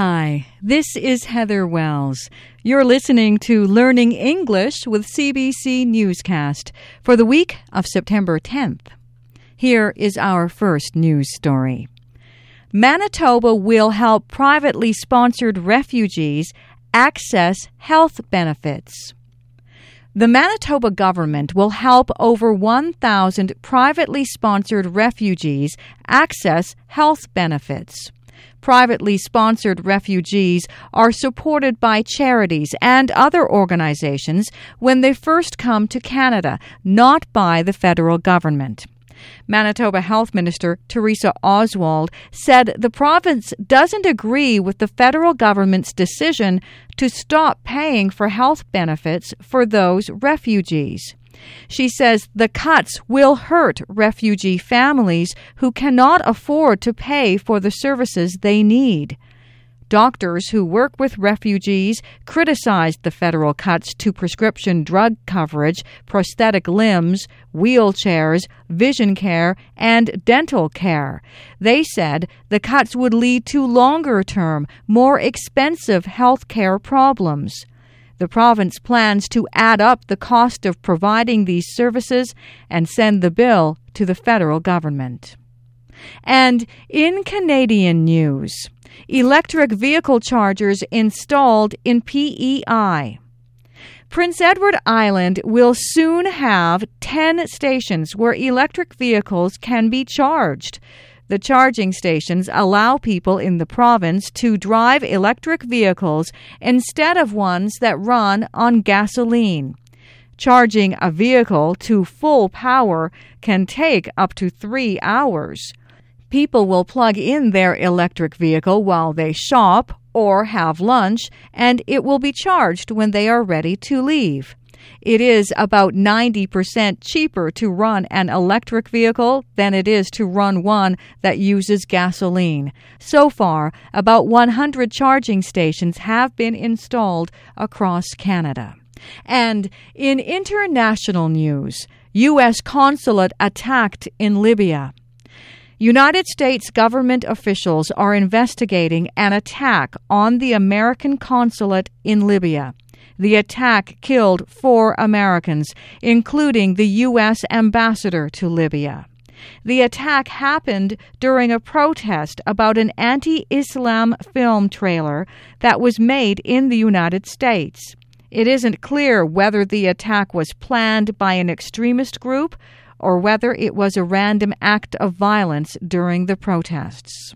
Hi, this is Heather Wells. You're listening to Learning English with CBC Newscast for the week of September 10th. Here is our first news story. Manitoba will help privately sponsored refugees access health benefits. The Manitoba government will help over 1,000 privately sponsored refugees access health benefits. Privately sponsored refugees are supported by charities and other organizations when they first come to Canada, not by the federal government. Manitoba Health Minister Theresa Oswald said the province doesn't agree with the federal government's decision to stop paying for health benefits for those refugees. She says the cuts will hurt refugee families who cannot afford to pay for the services they need. Doctors who work with refugees criticized the federal cuts to prescription drug coverage, prosthetic limbs, wheelchairs, vision care, and dental care. They said the cuts would lead to longer term, more expensive health care problems. The province plans to add up the cost of providing these services and send the bill to the federal government. And in Canadian news, electric vehicle chargers installed in PEI. Prince Edward Island will soon have 10 stations where electric vehicles can be charged. The charging stations allow people in the province to drive electric vehicles instead of ones that run on gasoline. Charging a vehicle to full power can take up to three hours. People will plug in their electric vehicle while they shop or have lunch, and it will be charged when they are ready to leave. It is about 90% cheaper to run an electric vehicle than it is to run one that uses gasoline. So far, about 100 charging stations have been installed across Canada. And in international news, U.S. consulate attacked in Libya. United States government officials are investigating an attack on the American consulate in Libya. The attack killed four Americans, including the U.S. ambassador to Libya. The attack happened during a protest about an anti Islam film trailer that was made in the United States. It isn't clear whether the attack was planned by an extremist group or whether it was a random act of violence during the protests.